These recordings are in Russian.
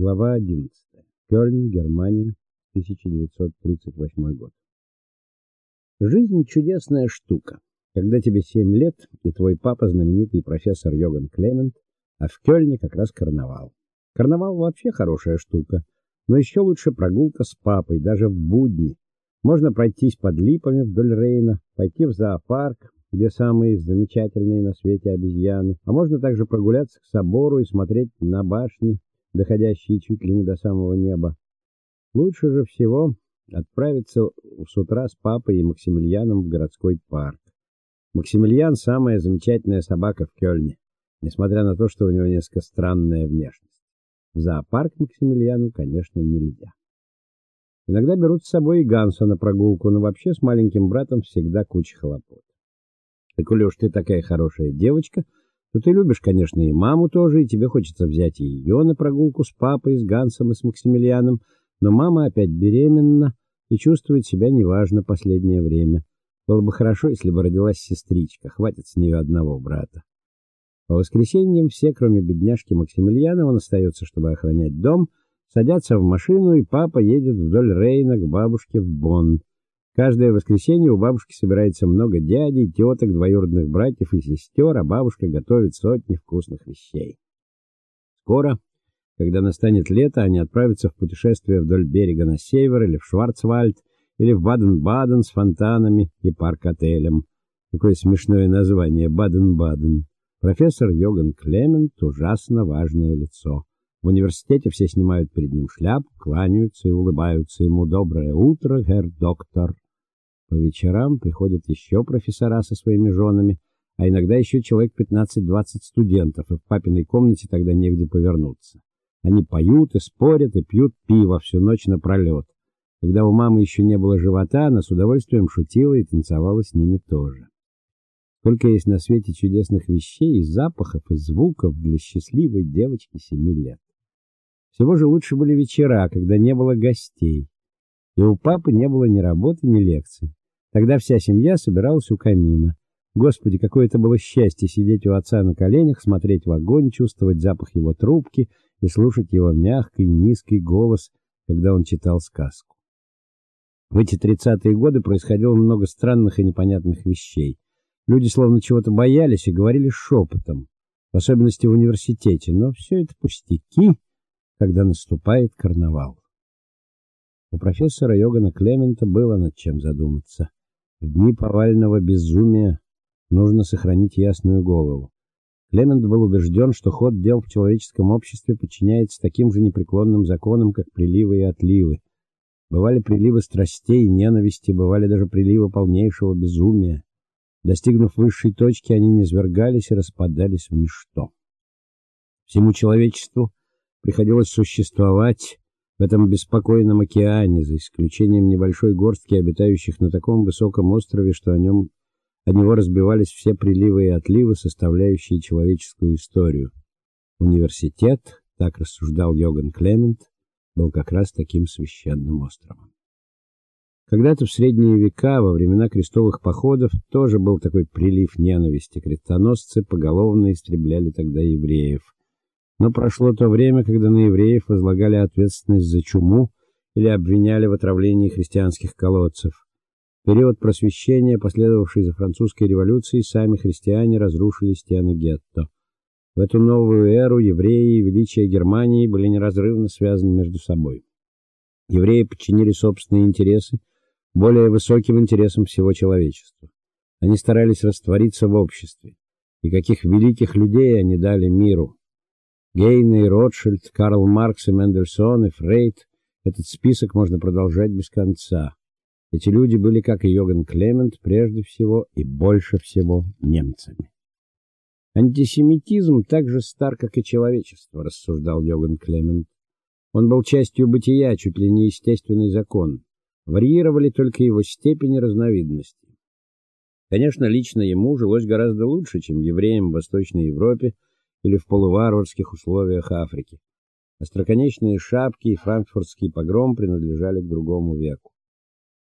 Глава 11. Кёльн, Германия, 1938 год. Жизнь чудесная штука. Когда тебе 7 лет, и твой папа знаменитый профессор Йоган Клемент, а в Кёльне как раз карнавал. Карнавал вообще хорошая штука, но еще лучше прогулка с папой даже в будни. Можно пройтись под липами вдоль Рейна, пойти в зоопарк, где самые замечательные на свете обезьяны, а можно также прогуляться к собору и смотреть на башни, доходящие чуть ли не до самого неба. Лучше же всего отправиться с утра с папой и Максимилианом в городской парк. Максимилиан самая замечательная собака в Кёльне, несмотря на то, что у него несколько странная внешность. В зоопарк Максимилиану, конечно, нельзя. Иногда берут с собой и Ганса на прогулку, но вообще с маленьким братом всегда куча хлопот. Так уж ты такая хорошая девочка, то ты любишь, конечно, и маму тоже, и тебе хочется взять ее на прогулку с папой, с Гансом и с Максимилианом, но мама опять беременна и чувствует себя неважно последнее время. Было бы хорошо, если бы родилась сестричка, хватит с нее одного брата. По воскресеньям все, кроме бедняжки Максимилиана, он остается, чтобы охранять дом, садятся в машину, и папа едет вдоль Рейна к бабушке в Бонн. Каждое воскресенье у бабушки собирается много дядей, теток, двоюродных братьев и сестер, а бабушка готовит сотни вкусных вещей. Скоро, когда настанет лето, они отправятся в путешествие вдоль берега на север или в Шварцвальд, или в Баден-Баден с фонтанами и парк-отелем. Какое смешное название Баден-Баден. Профессор Йоган Клемент ужасно важное лицо. В университете все снимают перед ним шляпу, кланяются и улыбаются ему: "Доброе утро, герр доктор". По вечерам приходят еще профессора со своими женами, а иногда еще человек 15-20 студентов, и в папиной комнате тогда негде повернуться. Они поют и спорят и пьют пиво всю ночь напролет. Когда у мамы еще не было живота, она с удовольствием шутила и танцевала с ними тоже. Сколько есть на свете чудесных вещей и запахов и звуков для счастливой девочки семи лет. Всего же лучше были вечера, когда не было гостей. И у папы не было ни работы, ни лекций. Тогда вся семья собиралась у камина. Господи, какое это было счастье сидеть у отца на коленях, смотреть в огонь, чувствовать запах его трубки и слушать его мягкий, низкий голос, когда он читал сказку. В эти тридцатые годы происходило много странных и непонятных вещей. Люди словно чего-то боялись и говорили шепотом, в особенности в университете, но все это пустяки, когда наступает карнавал. У профессора Йогана Клемента было над чем задуматься. В дни повального безумия нужно сохранить ясную голову. Клемент был убежден, что ход дел в человеческом обществе подчиняется таким же непреклонным законам, как приливы и отливы. Бывали приливы страстей и ненависти, бывали даже приливы полнейшего безумия. Достигнув высшей точки, они низвергались и распадались в ничто. Всему человечеству приходилось существовать в этом беспокойном океане, за исключением небольшой горстки обитающих на таком высоком острове, что о нем о него разбивались все приливы и отливы, составляющие человеческую историю. Университет, так рассуждал Йоган Клемент, был как раз таким священным островом. Когда-то в средние века, во времена крестовых походов, тоже был такой прилив ненависти. Крестоносцы поголовно истребляли тогда евреев. Но прошло то время, когда на евреев возлагали ответственность за чуму или обвиняли в отравлении христианских колодцев. В период просвещения, последовавший за французской революцией, сами христиане разрушили стены гетто. В эту новую эру евреи и величие Германии были неразрывно связаны между собой. Евреи подчинили собственные интересы более высоким интересам всего человечества. Они старались раствориться в обществе. И каких великих людей они дали миру. Гейне и Ротшильд, Карл Маркс и Мендельсон и Фрейд. Этот список можно продолжать без конца. Эти люди были, как и Йоган Клемент, прежде всего и больше всего немцами. Антисемитизм так же стар, как и человечество, рассуждал Йоган Клемент. Он был частью бытия, чуть ли не естественный закон. Варьировали только его степень и разновидности. Конечно, лично ему жилось гораздо лучше, чем евреям в Восточной Европе или в полуварварских условиях Африки. Остроконечные шапки и франкфуртский погром принадлежали к другому веку.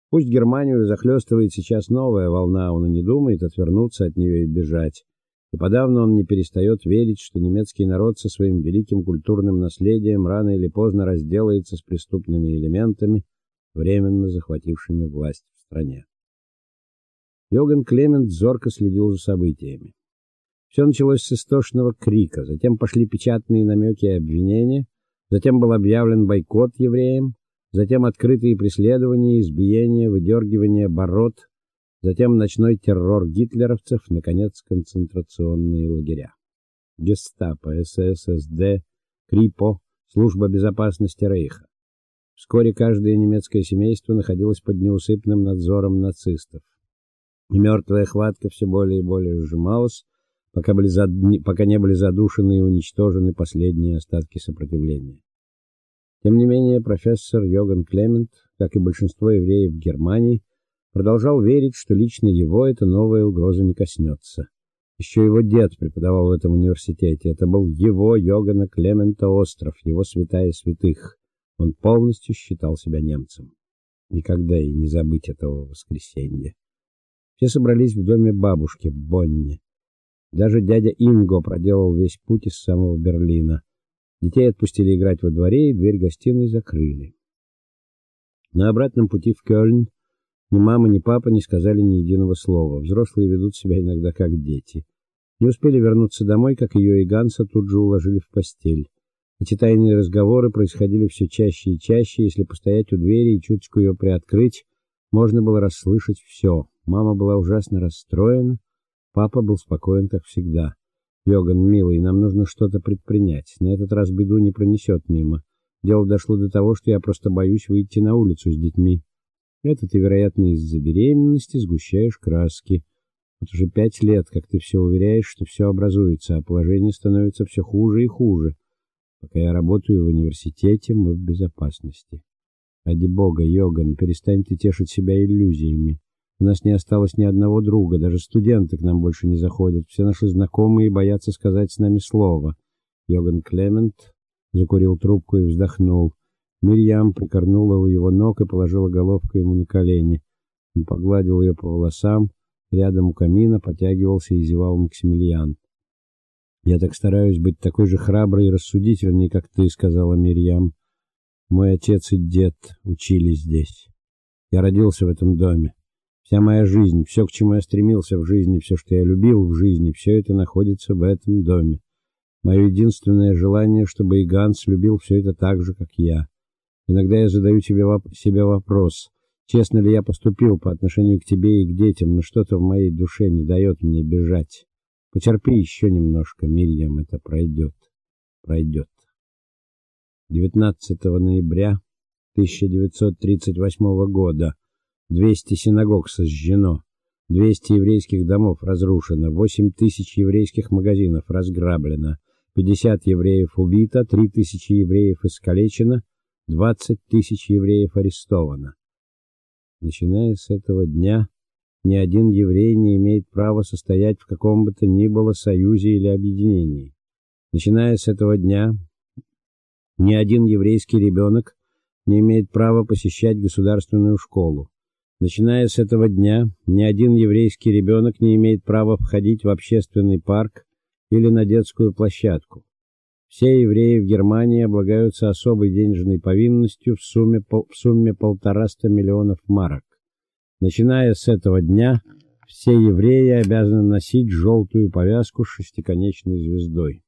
Пусть Германию захлестывает сейчас новая волна, он и не думает отвернуться от нее и бежать. И подавно он не перестает верить, что немецкий народ со своим великим культурным наследием рано или поздно разделается с преступными элементами, временно захватившими власть в стране. Йоган Клемент зорко следил за событиями. Все началось с истошного крика, затем пошли печатные намеки и обвинения, затем был объявлен бойкот евреям, затем открытые преследования, избиения, выдергивание бород, затем ночной террор гитлеровцев, наконец концентрационные лагеря. Гестапо, СС, СД, Крипо, служба безопасности Рейха. Вскоре каждое немецкое семейство находилось под неусыпным надзором нацистов. И мертвая хватка все более и более сжималась, пока были зад... пока не были задушены и уничтожены последние остатки сопротивления. Тем не менее, профессор Йоган Клемент, как и большинство евреев в Германии, продолжал верить, что лично его эта новая угроза не коснется. Еще его дед преподавал в этом университете. Это был его Йогана Клемента остров, его святая святых. Он полностью считал себя немцем. Никогда и не забыть этого воскресенья. Все собрались в доме бабушки Бонни. Даже дядя Инго проделал весь путь из самого Берлина. Детей отпустили играть во дворе, и дверь гостиной закрыли. На обратном пути в Кёльн ни мама, ни папа не сказали ни единого слова. Взрослые ведут себя иногда как дети. Не успели вернуться домой, как ее и Ганса тут же уложили в постель. Эти тайные разговоры происходили все чаще и чаще, если постоять у двери и чуточку ее приоткрыть, можно было расслышать все. Мама была ужасно расстроена, Папа был спокоен, как всегда. Йоган, милый, нам нужно что-то предпринять. На этот раз беду не пронесет мимо. Дело дошло до того, что я просто боюсь выйти на улицу с детьми. Это ты, вероятно, из-за беременности сгущаешь краски. Вот уже пять лет, как ты все уверяешь, что все образуется, а положение становится все хуже и хуже. Пока я работаю в университете, мы в безопасности. Ради бога, Йоган, перестань ты тешить себя иллюзиями. У нас не осталось ни одного друга, даже студенты к нам больше не заходят. Все наши знакомые боятся сказать с нами слово. Йоган Клемент закурил трубку и вздохнул. Мирьям прикорнула у его ног и положила головку ему на колени. Он погладил ее по волосам. Рядом у камина потягивался и зевал Максимилиан. Я так стараюсь быть такой же храброй и рассудительной, как ты, сказала Мирьям. Мой отец и дед учились здесь. Я родился в этом доме. Вся моя жизнь, все, к чему я стремился в жизни, все, что я любил в жизни, все это находится в этом доме. Мое единственное желание, чтобы и Ганс любил все это так же, как я. Иногда я задаю себе, воп себе вопрос, честно ли я поступил по отношению к тебе и к детям, но что-то в моей душе не дает мне бежать. Потерпи еще немножко, Мирьям, это пройдет. Пройдет. 19 ноября 1938 года 200 синагог сожжено, 200 еврейских домов разрушено, 8 тысяч еврейских магазинов разграблено, 50 евреев убито, 3 тысячи евреев искалечено, 20 тысяч евреев арестовано. Начиная с этого дня ни один еврей не имеет права состоять в каком бы то ни было союзе или объединении. Начиная с этого дня ни один еврейский ребенок не имеет права посещать государственную школу. Начиная с этого дня, ни один еврейский ребенок не имеет права входить в общественный парк или на детскую площадку. Все евреи в Германии облагаются особой денежной повинностью в сумме в сумме полтораста миллионов марок. Начиная с этого дня, все евреи обязаны носить желтую повязку с шестиконечной звездой.